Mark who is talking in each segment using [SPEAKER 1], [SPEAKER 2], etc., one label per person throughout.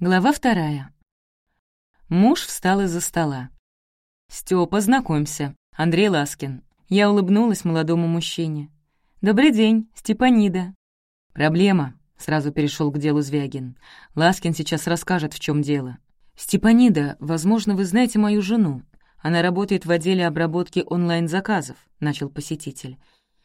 [SPEAKER 1] Глава вторая. Муж встал из-за стола. «Стёпа, знакомься, Андрей Ласкин». Я улыбнулась молодому мужчине. «Добрый день, Степанида». «Проблема», — сразу перешел к делу Звягин. «Ласкин сейчас расскажет, в чем дело». «Степанида, возможно, вы знаете мою жену. Она работает в отделе обработки онлайн-заказов», — начал посетитель.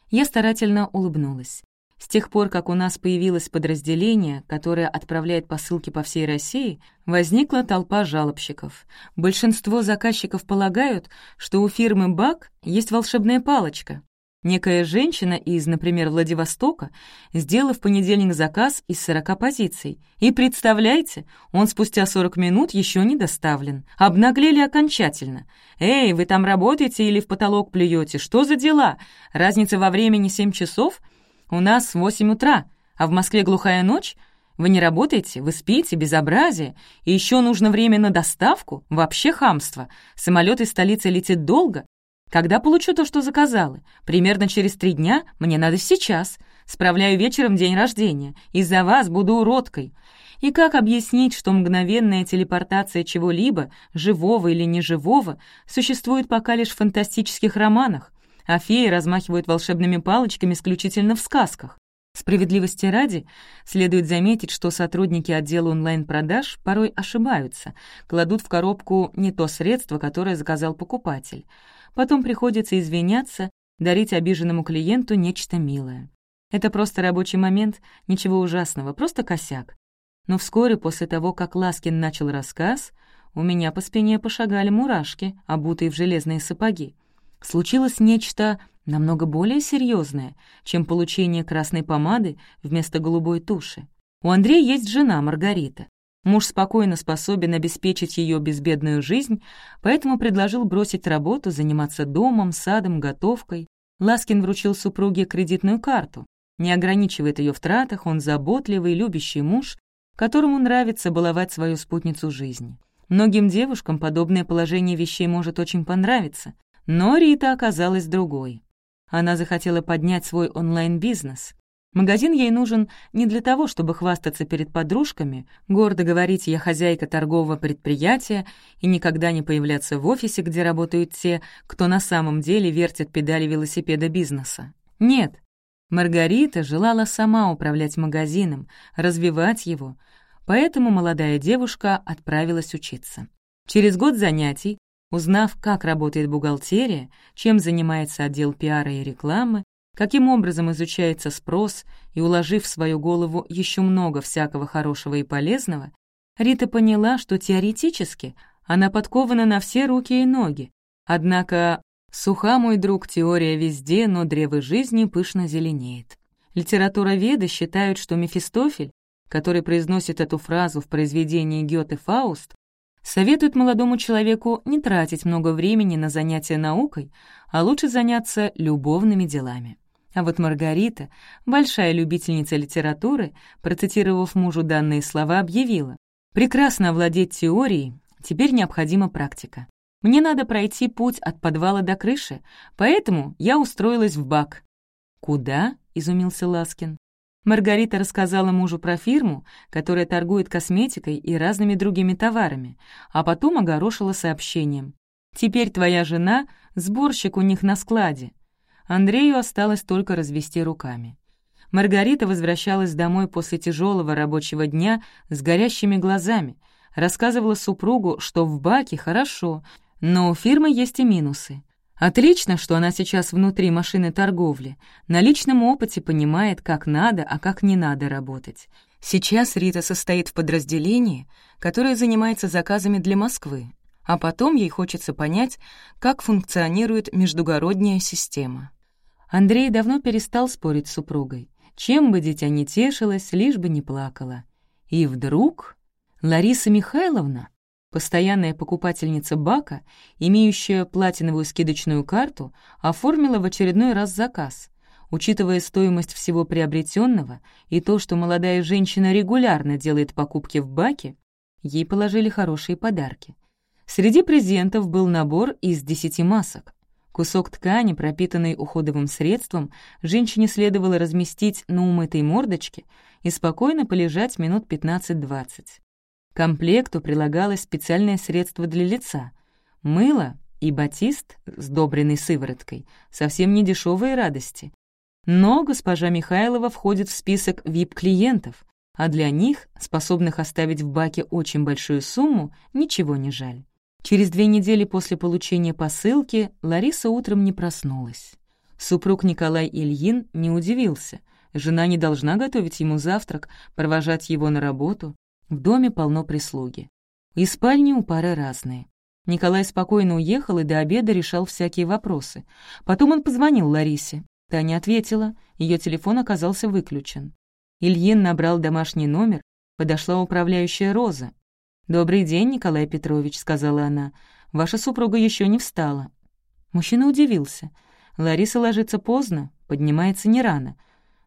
[SPEAKER 1] Я старательно улыбнулась. С тех пор, как у нас появилось подразделение, которое отправляет посылки по всей России, возникла толпа жалобщиков. Большинство заказчиков полагают, что у фирмы «Бак» есть волшебная палочка. Некая женщина из, например, Владивостока сделала в понедельник заказ из 40 позиций. И представляете, он спустя 40 минут еще не доставлен. Обнаглели окончательно. «Эй, вы там работаете или в потолок плюете? Что за дела? Разница во времени 7 часов?» У нас восемь утра, а в Москве глухая ночь. Вы не работаете, вы спите, безобразие. И еще нужно время на доставку, вообще хамство. Самолет из столицы летит долго. Когда получу то, что заказала? Примерно через три дня, мне надо сейчас. Справляю вечером день рождения. Из-за вас буду уродкой. И как объяснить, что мгновенная телепортация чего-либо, живого или неживого, существует пока лишь в фантастических романах? А феи размахивают волшебными палочками исключительно в сказках. Справедливости ради, следует заметить, что сотрудники отдела онлайн-продаж порой ошибаются, кладут в коробку не то средство, которое заказал покупатель. Потом приходится извиняться, дарить обиженному клиенту нечто милое. Это просто рабочий момент, ничего ужасного, просто косяк. Но вскоре после того, как Ласкин начал рассказ, у меня по спине пошагали мурашки, обутые в железные сапоги случилось нечто намного более серьезное, чем получение красной помады вместо голубой туши. У Андрея есть жена Маргарита. Муж спокойно способен обеспечить ее безбедную жизнь, поэтому предложил бросить работу, заниматься домом, садом, готовкой. Ласкин вручил супруге кредитную карту. Не ограничивает ее в тратах, он заботливый, любящий муж, которому нравится баловать свою спутницу жизни. Многим девушкам подобное положение вещей может очень понравиться, но Рита оказалась другой. Она захотела поднять свой онлайн-бизнес. Магазин ей нужен не для того, чтобы хвастаться перед подружками, гордо говорить «я хозяйка торгового предприятия» и никогда не появляться в офисе, где работают те, кто на самом деле вертит педали велосипеда бизнеса. Нет, Маргарита желала сама управлять магазином, развивать его, поэтому молодая девушка отправилась учиться. Через год занятий Узнав, как работает бухгалтерия, чем занимается отдел пиара и рекламы, каким образом изучается спрос и уложив в свою голову еще много всякого хорошего и полезного, Рита поняла, что теоретически она подкована на все руки и ноги. Однако суха, мой друг, теория везде, но древо жизни пышно зеленеет. Литература Веды считают, что Мефистофель, который произносит эту фразу в произведении Гёте «Фауст», Советует молодому человеку не тратить много времени на занятия наукой, а лучше заняться любовными делами. А вот Маргарита, большая любительница литературы, процитировав мужу данные слова, объявила «Прекрасно овладеть теорией, теперь необходима практика. Мне надо пройти путь от подвала до крыши, поэтому я устроилась в БАК». «Куда?» — изумился Ласкин. Маргарита рассказала мужу про фирму, которая торгует косметикой и разными другими товарами, а потом огорошила сообщением. «Теперь твоя жена — сборщик у них на складе». Андрею осталось только развести руками. Маргарита возвращалась домой после тяжелого рабочего дня с горящими глазами, рассказывала супругу, что в баке хорошо, но у фирмы есть и минусы. Отлично, что она сейчас внутри машины торговли. На личном опыте понимает, как надо, а как не надо работать. Сейчас Рита состоит в подразделении, которое занимается заказами для Москвы, а потом ей хочется понять, как функционирует междугородняя система. Андрей давно перестал спорить с супругой. Чем бы дитя не тешилось, лишь бы не плакала. И вдруг Лариса Михайловна Постоянная покупательница Бака, имеющая платиновую скидочную карту, оформила в очередной раз заказ. Учитывая стоимость всего приобретенного и то, что молодая женщина регулярно делает покупки в Баке, ей положили хорошие подарки. Среди презентов был набор из десяти масок. Кусок ткани, пропитанный уходовым средством, женщине следовало разместить на умытой мордочке и спокойно полежать минут 15-20. К комплекту прилагалось специальное средство для лица — мыло и батист, сдобренный сывороткой, совсем не дешевые радости. Но госпожа Михайлова входит в список VIP-клиентов, а для них, способных оставить в баке очень большую сумму, ничего не жаль. Через две недели после получения посылки Лариса утром не проснулась. Супруг Николай Ильин не удивился. Жена не должна готовить ему завтрак, провожать его на работу. В доме полно прислуги. И спальни у пары разные. Николай спокойно уехал и до обеда решал всякие вопросы. Потом он позвонил Ларисе. Та ответила, ее телефон оказался выключен. Ильин набрал домашний номер, подошла управляющая Роза. «Добрый день, Николай Петрович», — сказала она. «Ваша супруга еще не встала». Мужчина удивился. Лариса ложится поздно, поднимается не рано.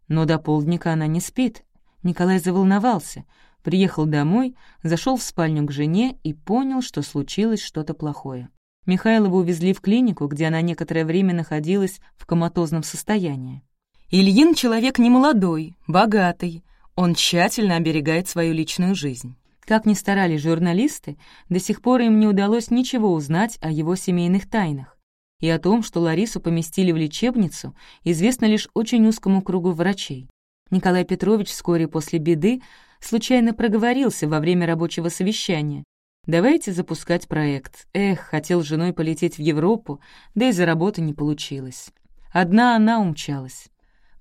[SPEAKER 1] Но до полдника она не спит. Николай заволновался — Приехал домой, зашел в спальню к жене и понял, что случилось что-то плохое. Михайлову увезли в клинику, где она некоторое время находилась в коматозном состоянии. Ильин человек немолодой, богатый. Он тщательно оберегает свою личную жизнь. Как ни старались журналисты, до сих пор им не удалось ничего узнать о его семейных тайнах. И о том, что Ларису поместили в лечебницу, известно лишь очень узкому кругу врачей. Николай Петрович вскоре после беды случайно проговорился во время рабочего совещания. «Давайте запускать проект. Эх, хотел женой полететь в Европу, да и за работы не получилось. Одна она умчалась.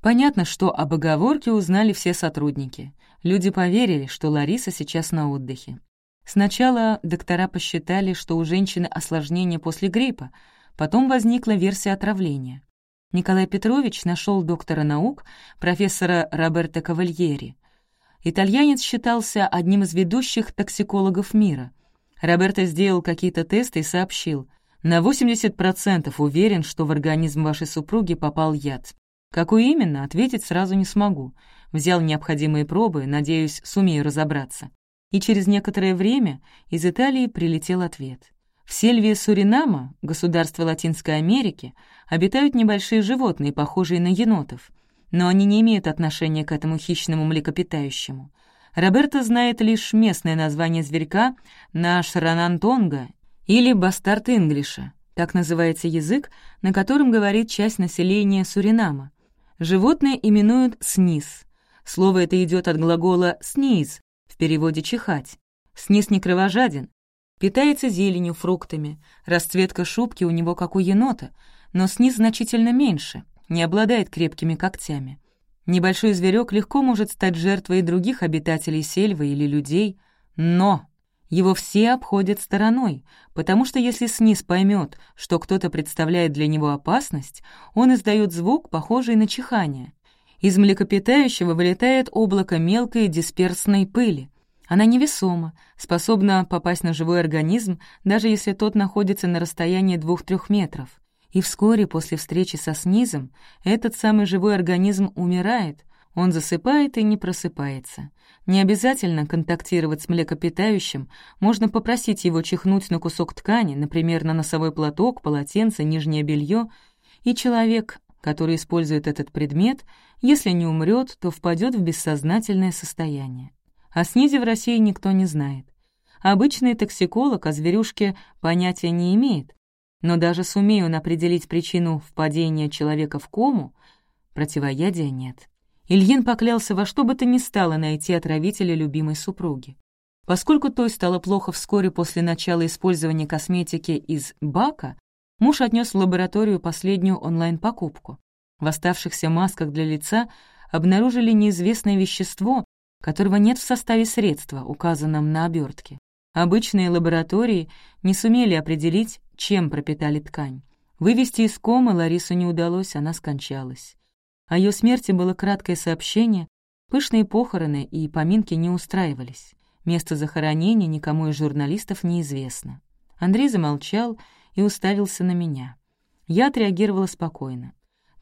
[SPEAKER 1] Понятно, что об оговорке узнали все сотрудники. Люди поверили, что Лариса сейчас на отдыхе. Сначала доктора посчитали, что у женщины осложнение после гриппа, потом возникла версия отравления. Николай Петрович нашел доктора наук, профессора Роберто Кавальери. Итальянец считался одним из ведущих токсикологов мира. Роберто сделал какие-то тесты и сообщил, на 80% уверен, что в организм вашей супруги попал яд. Какой именно, ответить сразу не смогу. Взял необходимые пробы, надеюсь, сумею разобраться. И через некоторое время из Италии прилетел ответ. В сельве Суринама, государство Латинской Америки, обитают небольшие животные, похожие на енотов но они не имеют отношения к этому хищному млекопитающему. Роберто знает лишь местное название зверька на Шранантонга или бастард инглиша, так называется язык, на котором говорит часть населения Суринама. Животное именуют «сниз». Слово это идет от глагола «сниз», в переводе «чихать». Сниз не кровожаден, питается зеленью, фруктами, расцветка шубки у него как у енота, но сниз значительно меньше — не обладает крепкими когтями. Небольшой зверек легко может стать жертвой других обитателей сельвы или людей, но его все обходят стороной, потому что если СНИС поймет, что кто-то представляет для него опасность, он издает звук, похожий на чихание. Из млекопитающего вылетает облако мелкой дисперсной пыли. Она невесома, способна попасть на живой организм, даже если тот находится на расстоянии 2-3 метров. И вскоре после встречи со снизом этот самый живой организм умирает, он засыпает и не просыпается. Не обязательно контактировать с млекопитающим, можно попросить его чихнуть на кусок ткани, например, на носовой платок, полотенце, нижнее белье, и человек, который использует этот предмет, если не умрет, то впадет в бессознательное состояние. О снизе в России никто не знает. Обычный токсиколог о зверюшке понятия не имеет, но даже сумею он определить причину впадения человека в кому, противоядия нет. Ильин поклялся во что бы то ни стало найти отравителя любимой супруги. Поскольку той стало плохо вскоре после начала использования косметики из бака, муж отнес в лабораторию последнюю онлайн-покупку. В оставшихся масках для лица обнаружили неизвестное вещество, которого нет в составе средства, указанном на обертке. Обычные лаборатории не сумели определить, чем пропитали ткань. Вывести из комы Ларису не удалось, она скончалась. О ее смерти было краткое сообщение, пышные похороны и поминки не устраивались. Место захоронения никому из журналистов неизвестно. Андрей замолчал и уставился на меня. Я отреагировала спокойно.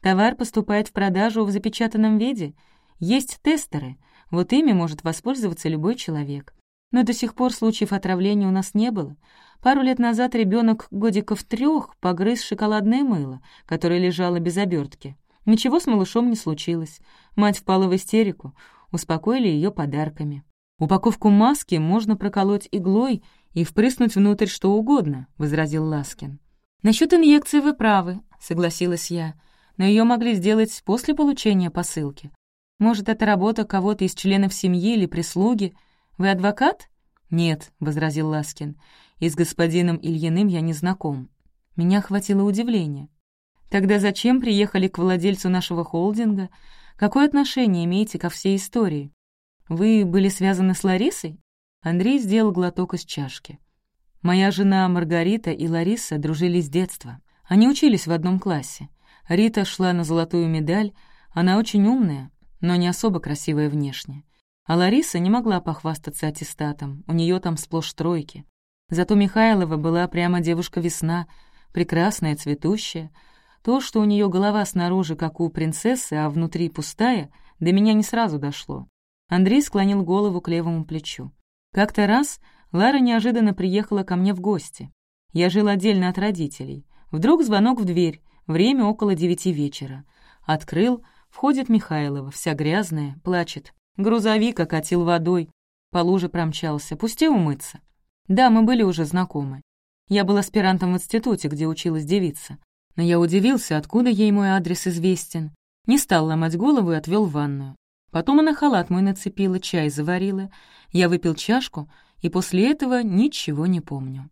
[SPEAKER 1] Товар поступает в продажу в запечатанном виде. Есть тестеры, вот ими может воспользоваться любой человек. Но до сих пор случаев отравления у нас не было. Пару лет назад ребенок годиков трех погрыз шоколадное мыло, которое лежало без обертки. Ничего с малышом не случилось. Мать впала в истерику, успокоили ее подарками. «Упаковку маски можно проколоть иглой и впрыснуть внутрь что угодно», — возразил Ласкин. «Насчет инъекции вы правы», — согласилась я, «но ее могли сделать после получения посылки. Может, это работа кого-то из членов семьи или прислуги? Вы адвокат?» «Нет», — возразил Ласкин, «и с господином Ильиным я не знаком». Меня охватило удивление. «Тогда зачем приехали к владельцу нашего холдинга? Какое отношение имеете ко всей истории? Вы были связаны с Ларисой?» Андрей сделал глоток из чашки. «Моя жена Маргарита и Лариса дружили с детства. Они учились в одном классе. Рита шла на золотую медаль, она очень умная, но не особо красивая внешне. А Лариса не могла похвастаться аттестатом, у нее там сплошь тройки. Зато Михайлова была прямо девушка-весна, прекрасная, цветущая. То, что у нее голова снаружи, как у принцессы, а внутри пустая, до меня не сразу дошло. Андрей склонил голову к левому плечу. Как-то раз Лара неожиданно приехала ко мне в гости. Я жил отдельно от родителей. Вдруг звонок в дверь, время около девяти вечера. Открыл, входит Михайлова, вся грязная, плачет. Грузовик окатил водой, по луже промчался, пусти умыться. Да, мы были уже знакомы. Я был аспирантом в институте, где училась девица. Но я удивился, откуда ей мой адрес известен. Не стал ломать голову и отвел в ванную. Потом она халат мой нацепила, чай заварила. Я выпил чашку, и после этого ничего не помню.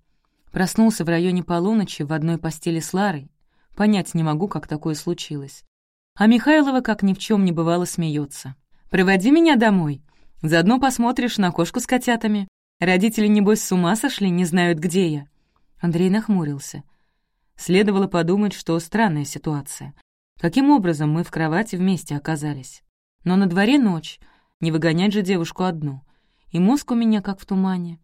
[SPEAKER 1] Проснулся в районе полуночи в одной постели с Ларой. Понять не могу, как такое случилось. А Михайлова, как ни в чем не бывало, смеется. «Проводи меня домой. Заодно посмотришь на кошку с котятами. Родители, небось, с ума сошли, не знают, где я». Андрей нахмурился. Следовало подумать, что странная ситуация. Каким образом мы в кровати вместе оказались? Но на дворе ночь, не выгонять же девушку одну. И мозг у меня как в тумане.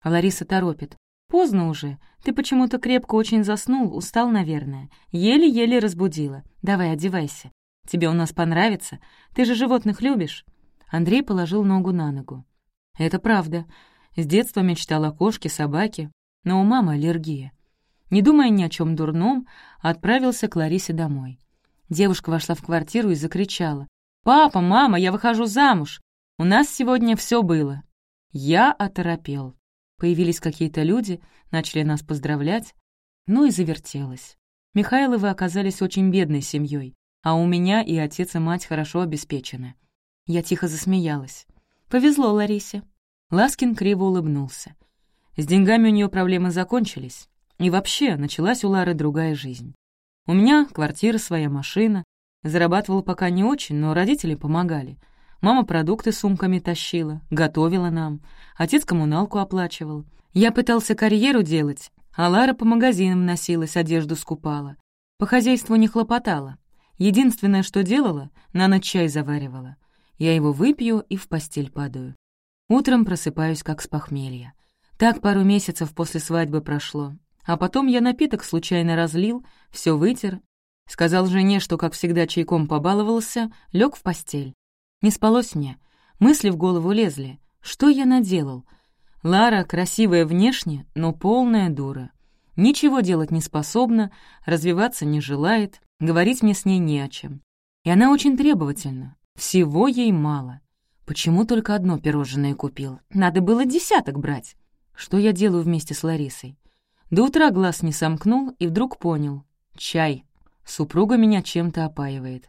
[SPEAKER 1] А Лариса торопит. «Поздно уже. Ты почему-то крепко очень заснул, устал, наверное. Еле-еле разбудила. Давай, одевайся. Тебе у нас понравится. Ты же животных любишь». Андрей положил ногу на ногу. «Это правда. С детства мечтал о кошке, собаке, но у мамы аллергия. Не думая ни о чем дурном, отправился к Ларисе домой. Девушка вошла в квартиру и закричала. «Папа, мама, я выхожу замуж! У нас сегодня все было!» Я оторопел. Появились какие-то люди, начали нас поздравлять. Ну и завертелось. Михайловы оказались очень бедной семьей, а у меня и отец, и мать хорошо обеспечены. Я тихо засмеялась. «Повезло Ларисе». Ласкин криво улыбнулся. С деньгами у нее проблемы закончились. И вообще, началась у Лары другая жизнь. У меня квартира, своя машина, Зарабатывал пока не очень, но родители помогали. Мама продукты сумками тащила, готовила нам. Отец коммуналку оплачивал. Я пытался карьеру делать, а Лара по магазинам носилась, одежду скупала. По хозяйству не хлопотала. Единственное, что делала, на ночь чай заваривала. Я его выпью и в постель падаю. Утром просыпаюсь, как с похмелья. Так пару месяцев после свадьбы прошло. А потом я напиток случайно разлил, все вытер Сказал жене, что, как всегда, чайком побаловался, лег в постель. Не спалось мне. Мысли в голову лезли. Что я наделал? Лара красивая внешне, но полная дура. Ничего делать не способна, развиваться не желает, говорить мне с ней не о чем. И она очень требовательна. Всего ей мало. Почему только одно пирожное купил? Надо было десяток брать. Что я делаю вместе с Ларисой? До утра глаз не сомкнул и вдруг понял. Чай. Супруга меня чем-то опаивает.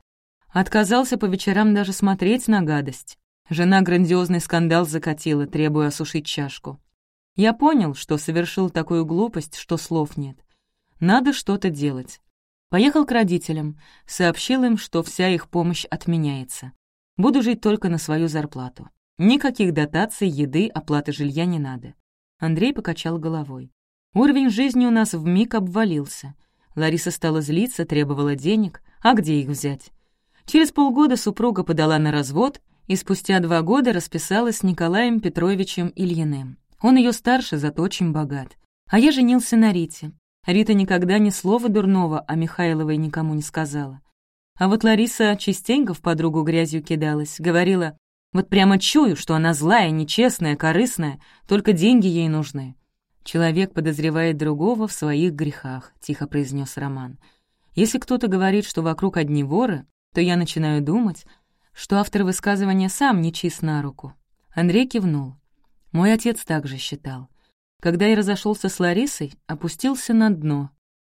[SPEAKER 1] Отказался по вечерам даже смотреть на гадость. Жена грандиозный скандал закатила, требуя осушить чашку. Я понял, что совершил такую глупость, что слов нет. Надо что-то делать. Поехал к родителям, сообщил им, что вся их помощь отменяется. Буду жить только на свою зарплату. Никаких дотаций, еды, оплаты жилья не надо. Андрей покачал головой. Уровень жизни у нас вмиг обвалился — Лариса стала злиться, требовала денег. А где их взять? Через полгода супруга подала на развод и спустя два года расписалась с Николаем Петровичем Ильиным. Он ее старше, зато очень богат. А я женился на Рите. Рита никогда ни слова дурного о Михайловой никому не сказала. А вот Лариса частенько в подругу грязью кидалась, говорила, вот прямо чую, что она злая, нечестная, корыстная, только деньги ей нужны. «Человек подозревает другого в своих грехах», — тихо произнес Роман. «Если кто-то говорит, что вокруг одни воры, то я начинаю думать, что автор высказывания сам не чист на руку. Андрей кивнул. Мой отец также считал. Когда я разошелся с Ларисой, опустился на дно.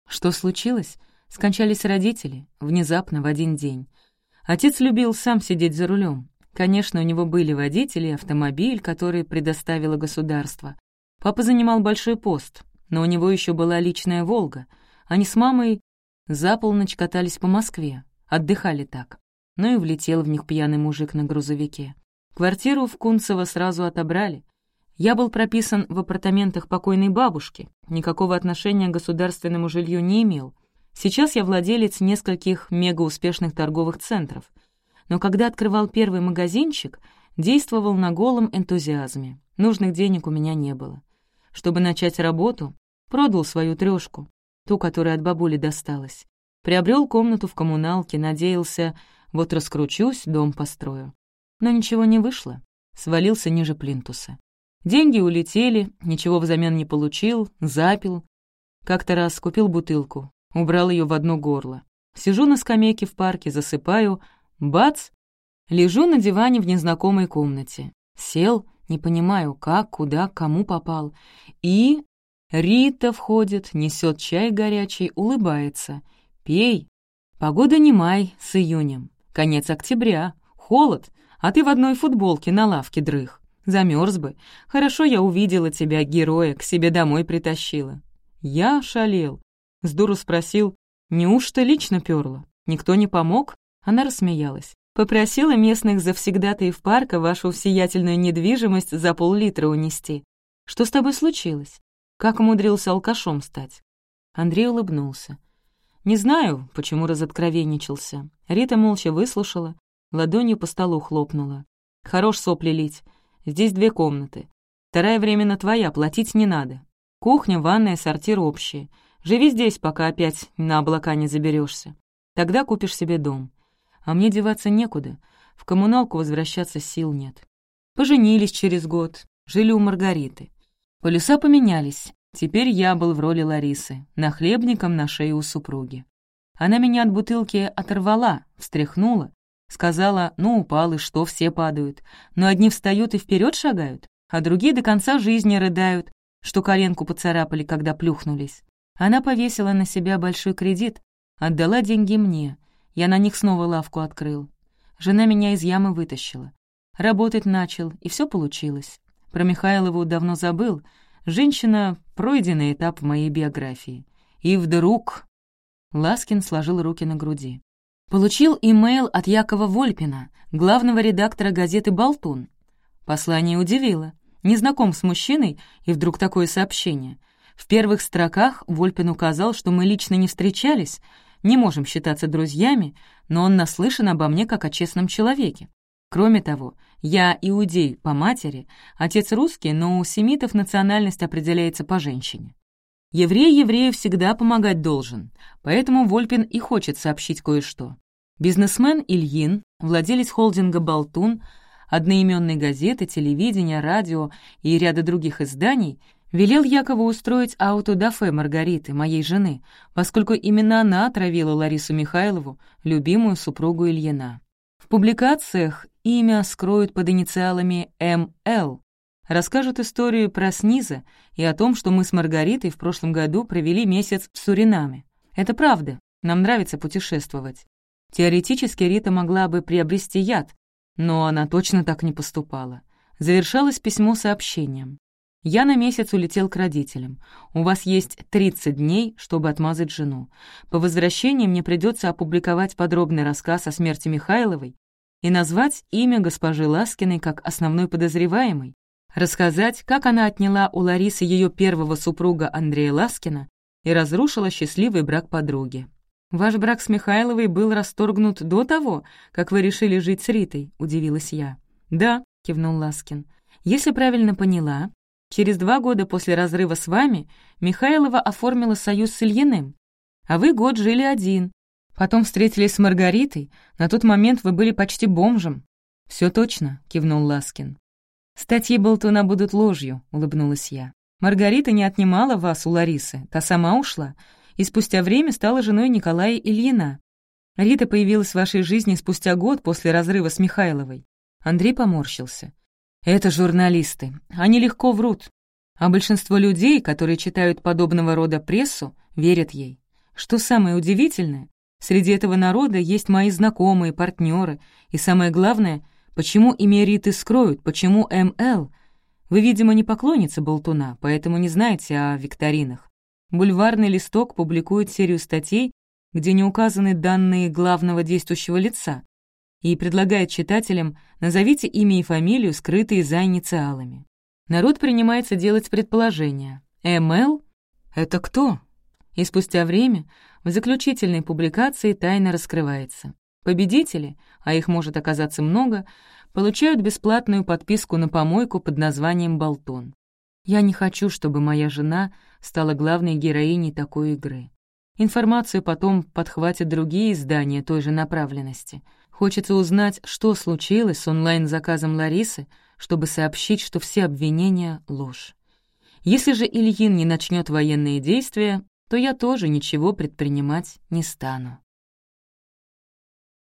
[SPEAKER 1] Что случилось? Скончались родители, внезапно, в один день. Отец любил сам сидеть за рулем. Конечно, у него были водители и автомобиль, который предоставило государство. Папа занимал большой пост, но у него еще была личная «Волга». Они с мамой за полночь катались по Москве, отдыхали так. Ну и влетел в них пьяный мужик на грузовике. Квартиру в Кунцево сразу отобрали. Я был прописан в апартаментах покойной бабушки, никакого отношения к государственному жилью не имел. Сейчас я владелец нескольких мегауспешных торговых центров. Но когда открывал первый магазинчик, действовал на голом энтузиазме. Нужных денег у меня не было. Чтобы начать работу, продал свою трёшку, ту, которая от бабули досталась. Приобрел комнату в коммуналке, надеялся, вот раскручусь, дом построю. Но ничего не вышло. Свалился ниже плинтуса. Деньги улетели, ничего взамен не получил, запил. Как-то раз купил бутылку, убрал ее в одно горло. Сижу на скамейке в парке, засыпаю, бац! Лежу на диване в незнакомой комнате. Сел, не понимаю, как, куда, кому попал. И Рита входит, несет чай горячий, улыбается. «Пей. Погода не май, с июнем. Конец октября. Холод, а ты в одной футболке на лавке дрых. Замерз бы. Хорошо я увидела тебя, героя, к себе домой притащила». Я шалел. С дуру спросил, неужто лично перла? Никто не помог? Она рассмеялась. Попросила местных завсегдатаев парка вашу всеятельную недвижимость за пол-литра унести. Что с тобой случилось? Как умудрился алкашом стать?» Андрей улыбнулся. Не знаю, почему разоткровенничался. Рита молча выслушала, ладонью по столу хлопнула. «Хорош сопли лить. Здесь две комнаты. Вторая временно твоя, платить не надо. Кухня, ванная, сортир общие. Живи здесь, пока опять на облака не заберешься. Тогда купишь себе дом. А мне деваться некуда. В коммуналку возвращаться сил нет. Поженились через год, жили у Маргариты. Полюса поменялись. Теперь я был в роли Ларисы, нахлебником на шее у супруги. Она меня от бутылки оторвала, встряхнула, сказала, ну, упал, и что, все падают. Но одни встают и вперед шагают, а другие до конца жизни рыдают, что коленку поцарапали, когда плюхнулись. Она повесила на себя большой кредит, отдала деньги мне. Я на них снова лавку открыл. Жена меня из ямы вытащила. Работать начал, и все получилось. Про Михайлову давно забыл — Женщина — пройденный этап в моей биографии. И вдруг... Ласкин сложил руки на груди. Получил имейл от Якова Вольпина, главного редактора газеты «Болтун». Послание удивило. Не знаком с мужчиной, и вдруг такое сообщение. В первых строках Вольпин указал, что мы лично не встречались, не можем считаться друзьями, но он наслышан обо мне как о честном человеке. Кроме того, я иудей по матери, отец русский, но у семитов национальность определяется по женщине. Еврей еврею всегда помогать должен, поэтому Вольпин и хочет сообщить кое-что. Бизнесмен Ильин, владелец холдинга «Болтун», одноименной газеты, телевидения, радио и ряда других изданий, велел Якову устроить аутодафе Маргариты, моей жены, поскольку именно она отравила Ларису Михайлову, любимую супругу Ильина. В публикациях имя скроют под инициалами МЛ, расскажут историю про сниза и о том, что мы с Маргаритой в прошлом году провели месяц в Суринаме. Это правда, нам нравится путешествовать. Теоретически Рита могла бы приобрести яд, но она точно так не поступала. Завершалось письмо сообщением. «Я на месяц улетел к родителям. У вас есть 30 дней, чтобы отмазать жену. По возвращении мне придется опубликовать подробный рассказ о смерти Михайловой и назвать имя госпожи Ласкиной как основной подозреваемой, рассказать, как она отняла у Ларисы ее первого супруга Андрея Ласкина и разрушила счастливый брак подруги. «Ваш брак с Михайловой был расторгнут до того, как вы решили жить с Ритой», — удивилась я. «Да», — кивнул Ласкин. «Если правильно поняла, через два года после разрыва с вами Михайлова оформила союз с Ильиным, а вы год жили один, Потом встретились с Маргаритой. На тот момент вы были почти бомжем». Все точно», — кивнул Ласкин. «Статьи Болтуна будут ложью», — улыбнулась я. «Маргарита не отнимала вас у Ларисы, та сама ушла, и спустя время стала женой Николая Ильина. Рита появилась в вашей жизни спустя год после разрыва с Михайловой». Андрей поморщился. Это журналисты. Они легко врут. А большинство людей, которые читают подобного рода прессу, верят ей. Что самое удивительное, среди этого народа есть мои знакомые, партнеры, и самое главное, почему имериты скроют, почему МЛ. Вы, видимо, не поклонница Болтуна, поэтому не знаете о викторинах. Бульварный листок публикует серию статей, где не указаны данные главного действующего лица, и предлагает читателям «назовите имя и фамилию, скрытые за инициалами». Народ принимается делать предположения. МЛ — это кто? И спустя время в заключительной публикации тайна раскрывается. Победители, а их может оказаться много, получают бесплатную подписку на помойку под названием «Болтон». Я не хочу, чтобы моя жена стала главной героиней такой игры. Информацию потом подхватят другие издания той же направленности. Хочется узнать, что случилось с онлайн-заказом Ларисы, чтобы сообщить, что все обвинения — ложь. Если же Ильин не начнет военные действия, то я тоже ничего предпринимать не стану.